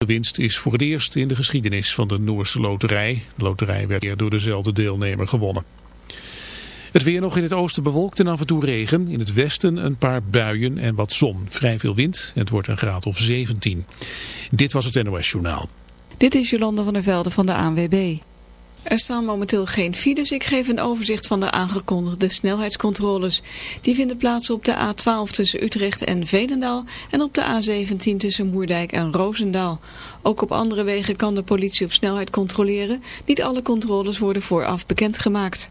De winst is voor het eerst in de geschiedenis van de Noorse loterij. De loterij werd eerder door dezelfde deelnemer gewonnen. Het weer nog in het oosten bewolkt en af en toe regen. In het westen een paar buien en wat zon. Vrij veel wind. Het wordt een graad of 17. Dit was het NOS Journaal. Dit is Jolanda van der Velde van de ANWB. Er staan momenteel geen files. Ik geef een overzicht van de aangekondigde snelheidscontroles. Die vinden plaats op de A12 tussen Utrecht en Veenendaal en op de A17 tussen Moerdijk en Roosendaal. Ook op andere wegen kan de politie op snelheid controleren. Niet alle controles worden vooraf bekendgemaakt.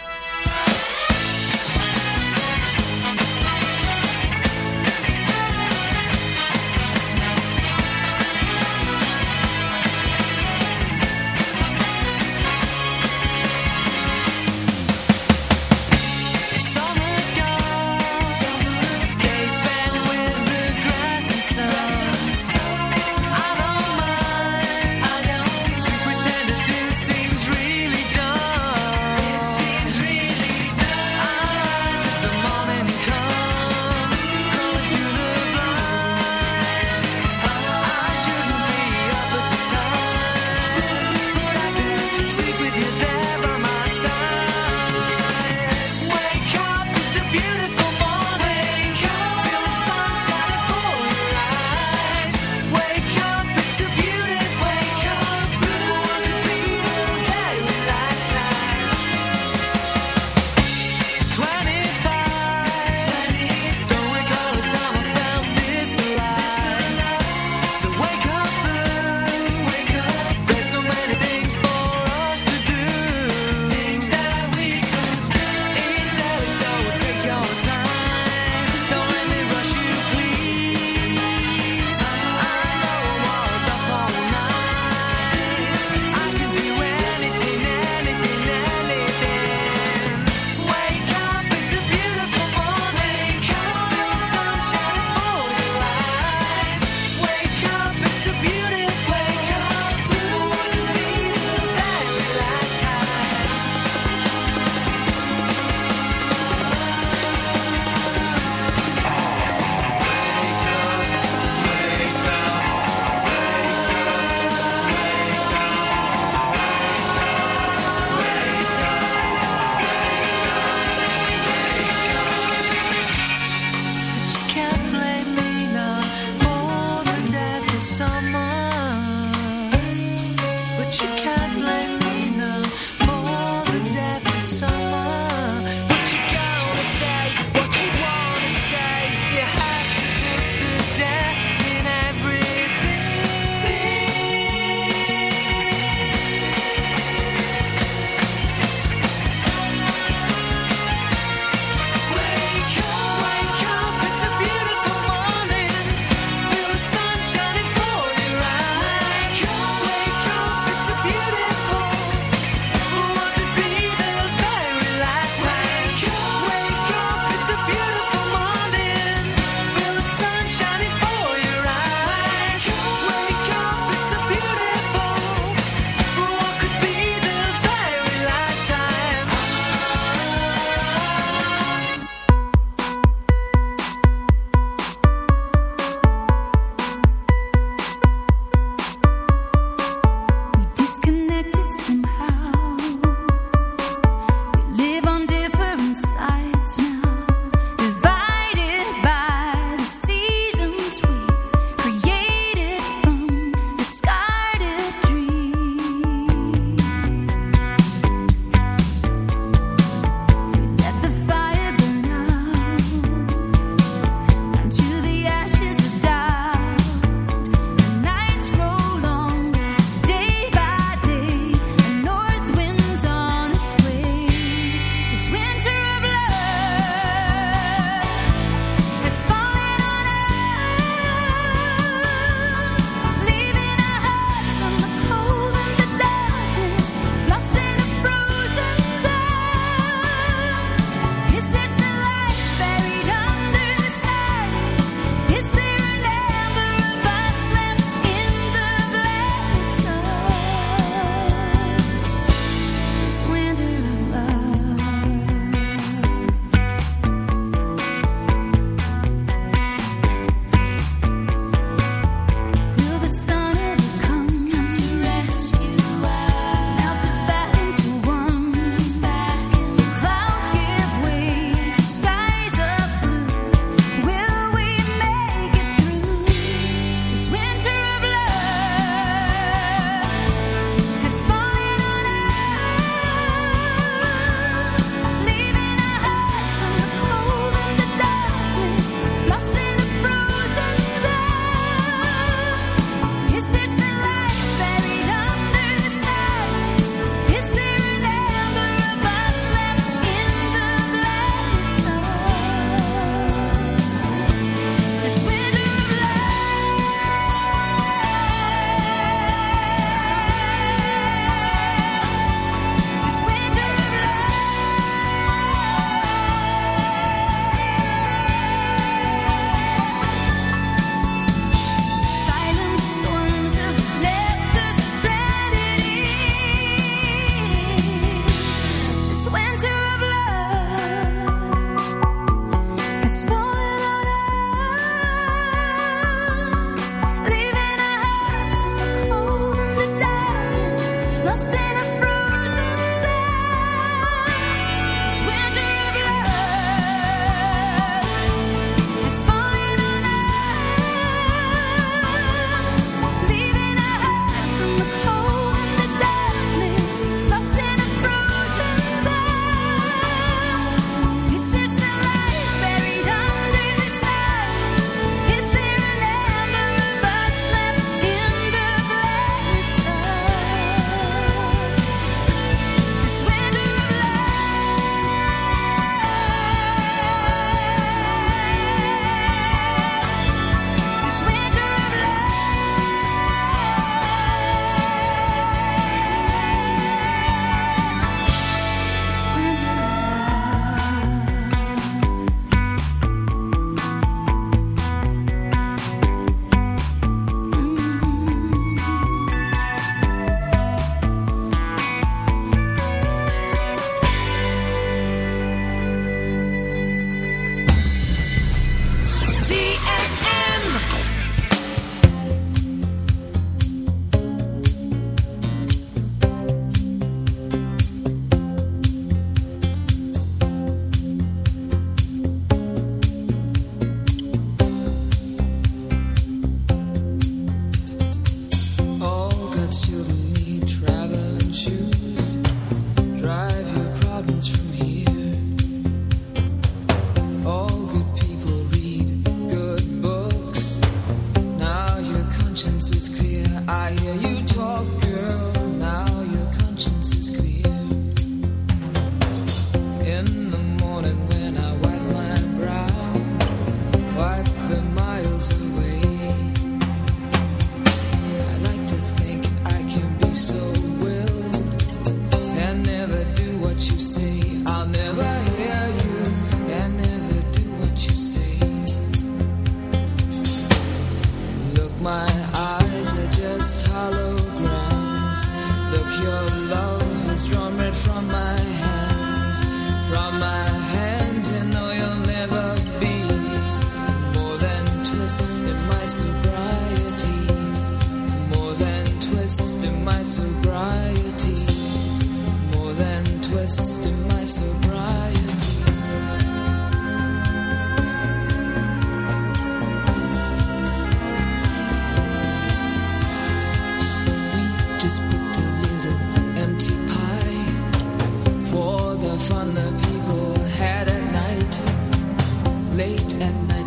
at night.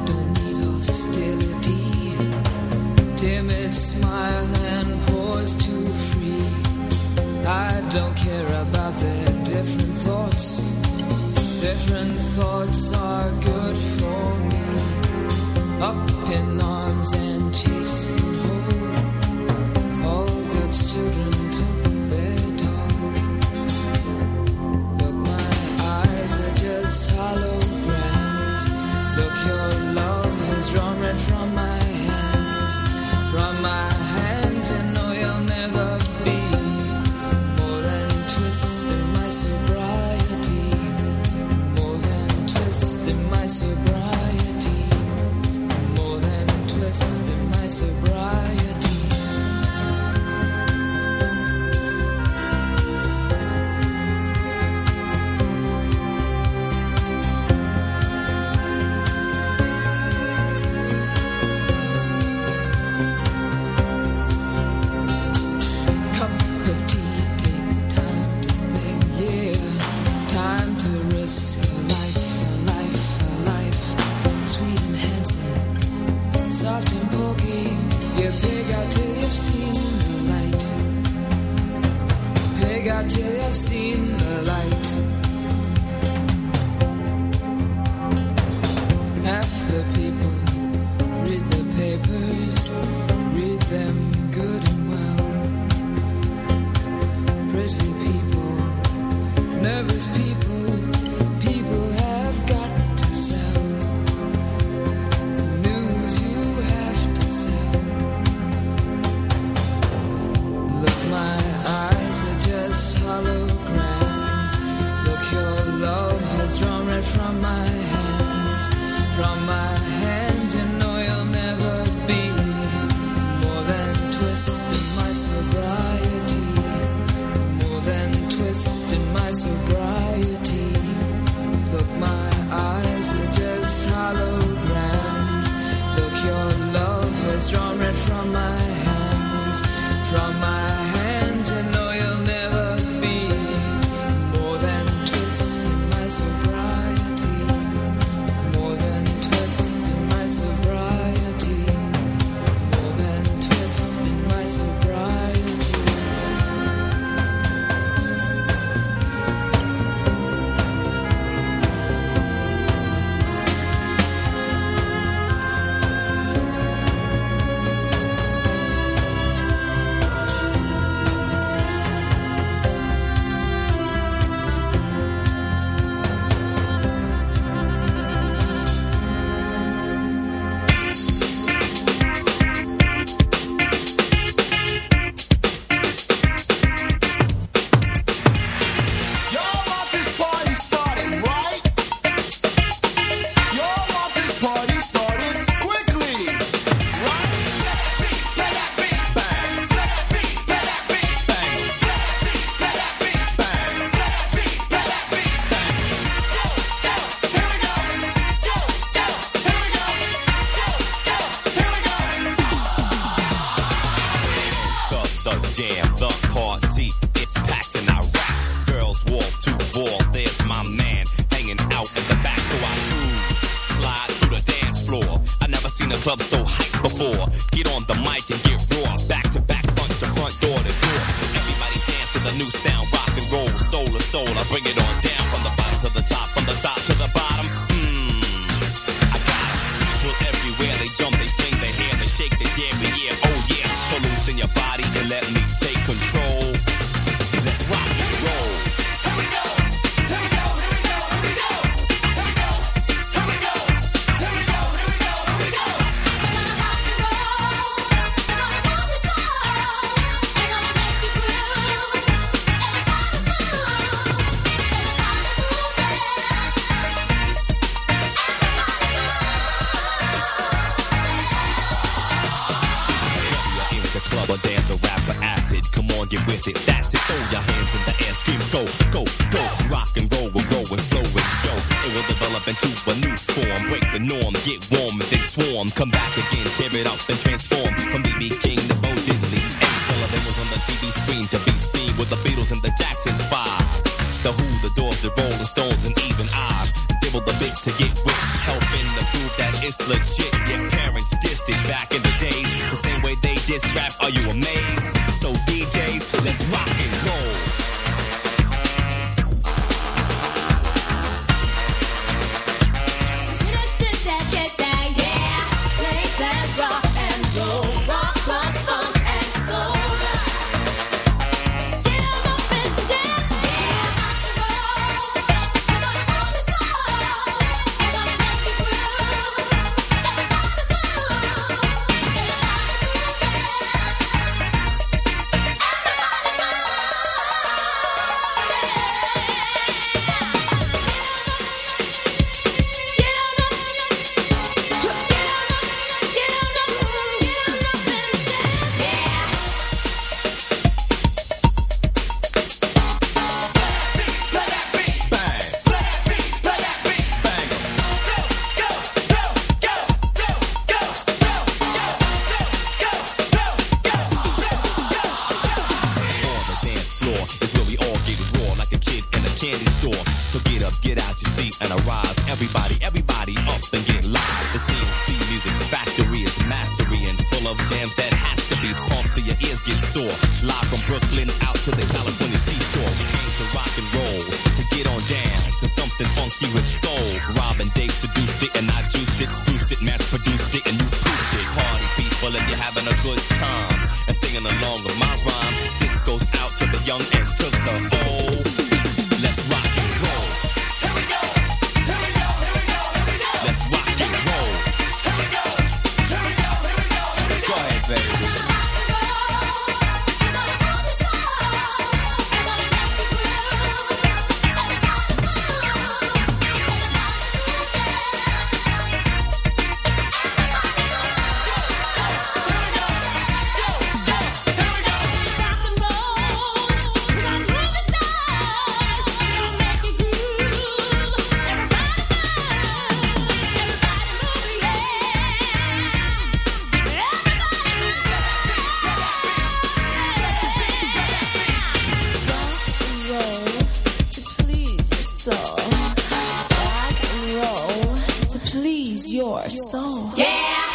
Your soul.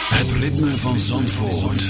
Het ritme van Zandvoort.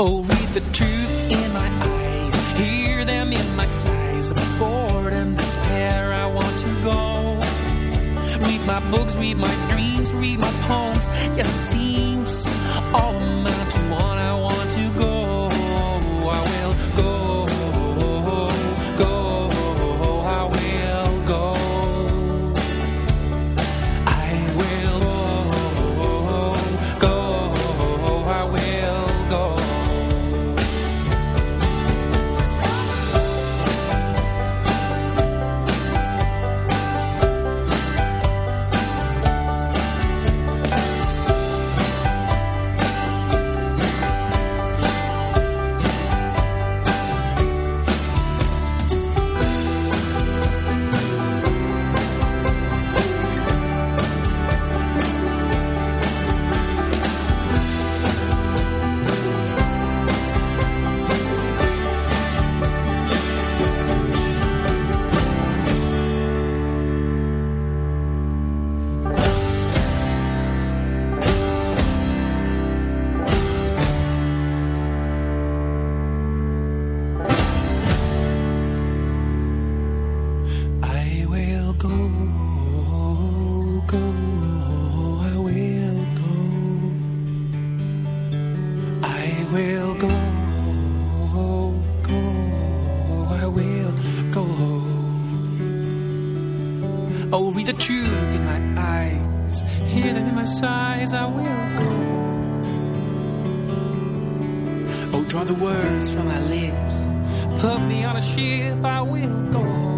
Oh, read the truth in my eyes, hear them in my sighs. Bored and despair, I want to go. Read my books, read my dreams, read my poems. Yet it seems sighs, I will go. Oh, draw the words from my lips, put me on a ship, I will go.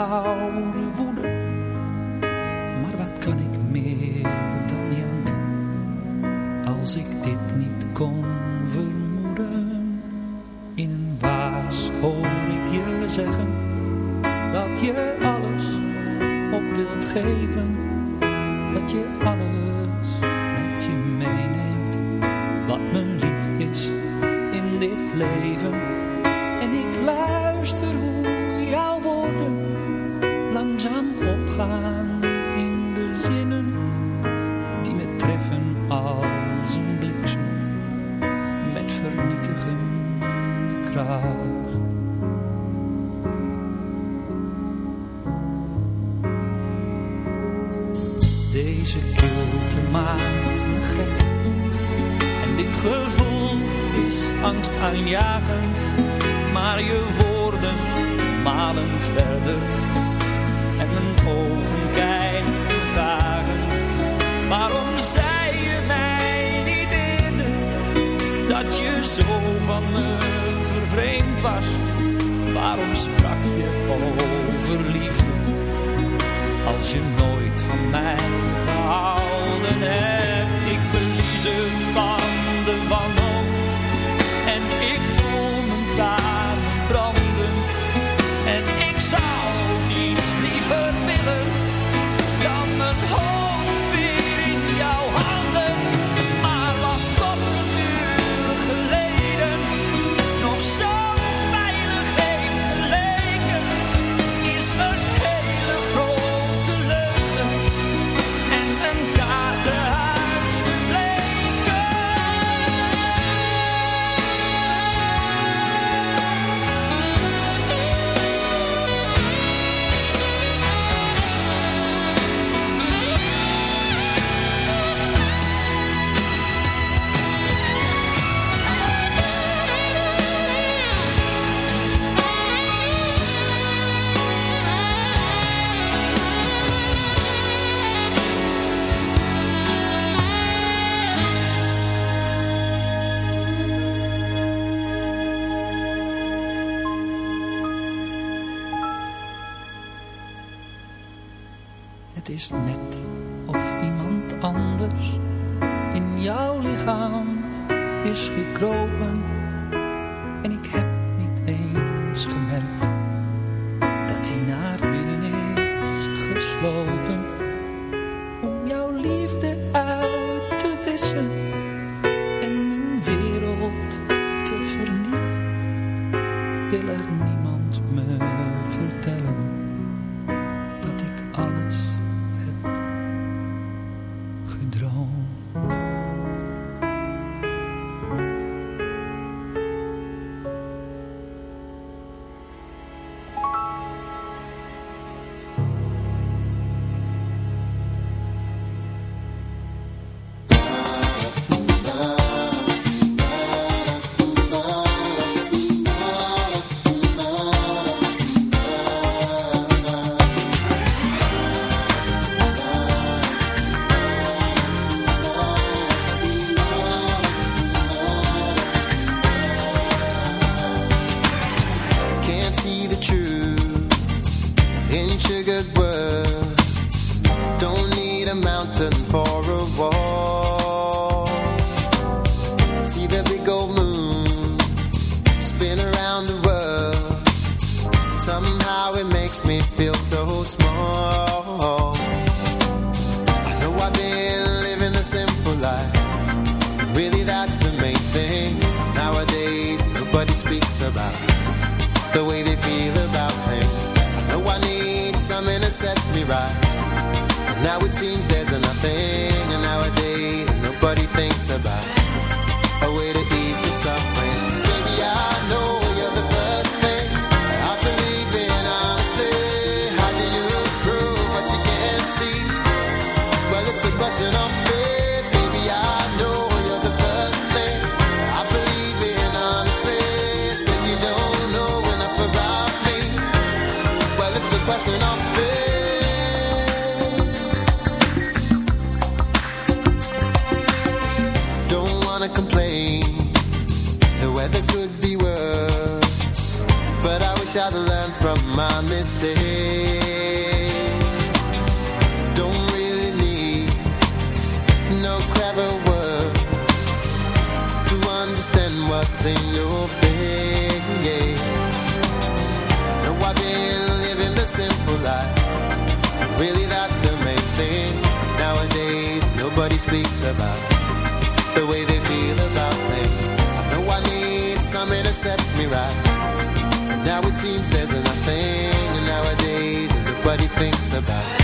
Ingehouden woede. Maar wat kan ik meer dan janken? als ik dit niet kon vermoeden. In een waas hoor ik je zeggen dat je alles op wilt geven, about speaks about the way they feel about things. I know I need something to set me right. But now it seems there's nothing nowadays everybody thinks about.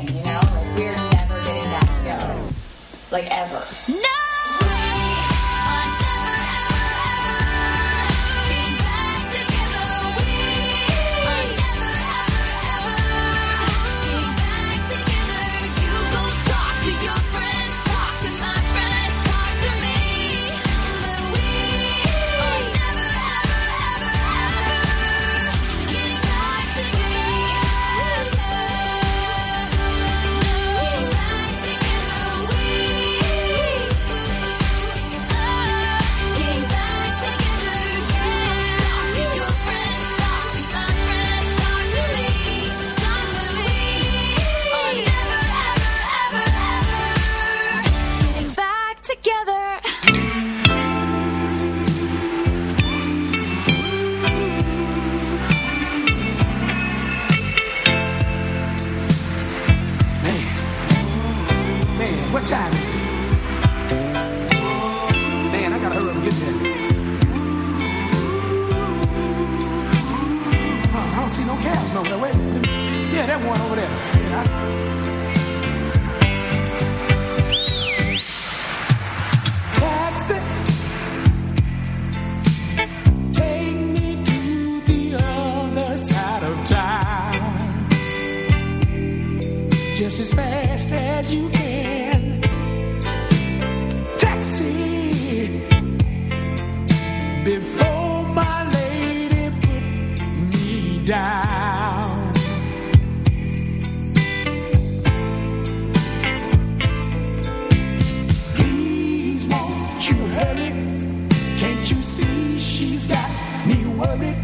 anything, you know? Like, we're never getting back to go. Like, ever. No! you see she's got me worried?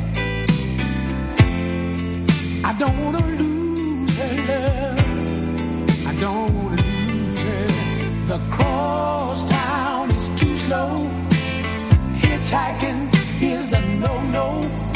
I don't want to lose her love. I don't want to lose her. The cross town is too slow. Hitchhiking is a no-no.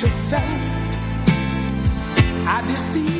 to say I deceive.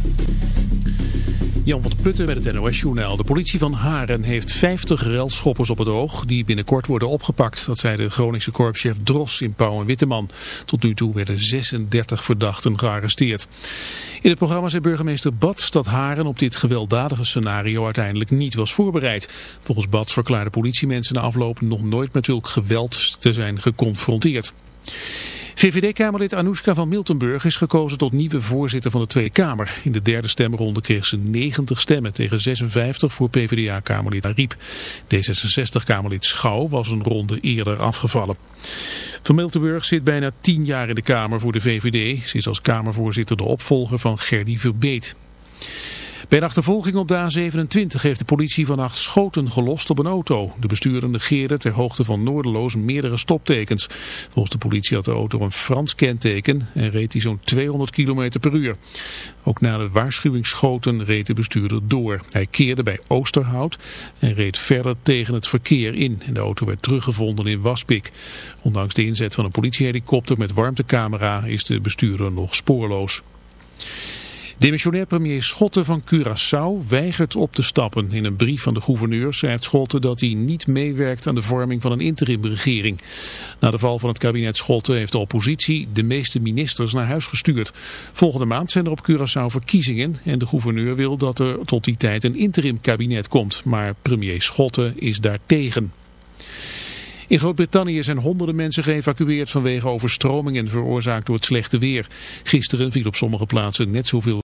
Jan van der Putten met het NOS-journaal. De politie van Haren heeft 50 relschoppers op het oog die binnenkort worden opgepakt. Dat zei de Groningse korpschef Dros in Pauw en Witteman. Tot nu toe werden 36 verdachten gearresteerd. In het programma zei burgemeester Bats dat Haren op dit gewelddadige scenario uiteindelijk niet was voorbereid. Volgens Bats verklaarden politiemensen na afloop nog nooit met zulk geweld te zijn geconfronteerd. VVD-kamerlid Anoushka van Miltenburg is gekozen tot nieuwe voorzitter van de Tweede Kamer. In de derde stemronde kreeg ze 90 stemmen tegen 56 voor PvdA-kamerlid Ariep. D66-kamerlid Schouw was een ronde eerder afgevallen. Van Miltenburg zit bijna 10 jaar in de Kamer voor de VVD. Ze is als Kamervoorzitter de opvolger van Gerdy Verbeet. Bij een achtervolging op de A27 heeft de politie vannacht schoten gelost op een auto. De bestuurder negeerde ter hoogte van Noorderloos meerdere stoptekens. Volgens de politie had de auto een Frans kenteken en reed hij zo'n 200 km per uur. Ook na de waarschuwingsschoten reed de bestuurder door. Hij keerde bij Oosterhout en reed verder tegen het verkeer in. En de auto werd teruggevonden in Waspik. Ondanks de inzet van een politiehelikopter met warmtecamera is de bestuurder nog spoorloos. Demissionair premier Schotten van Curaçao weigert op te stappen. In een brief van de gouverneur schrijft Schotten dat hij niet meewerkt aan de vorming van een interimregering. Na de val van het kabinet Schotten heeft de oppositie de meeste ministers naar huis gestuurd. Volgende maand zijn er op Curaçao verkiezingen en de gouverneur wil dat er tot die tijd een interim kabinet komt. Maar premier Schotten is daar tegen. In Groot-Brittannië zijn honderden mensen geëvacueerd vanwege overstromingen veroorzaakt door het slechte weer. Gisteren viel op sommige plaatsen net zoveel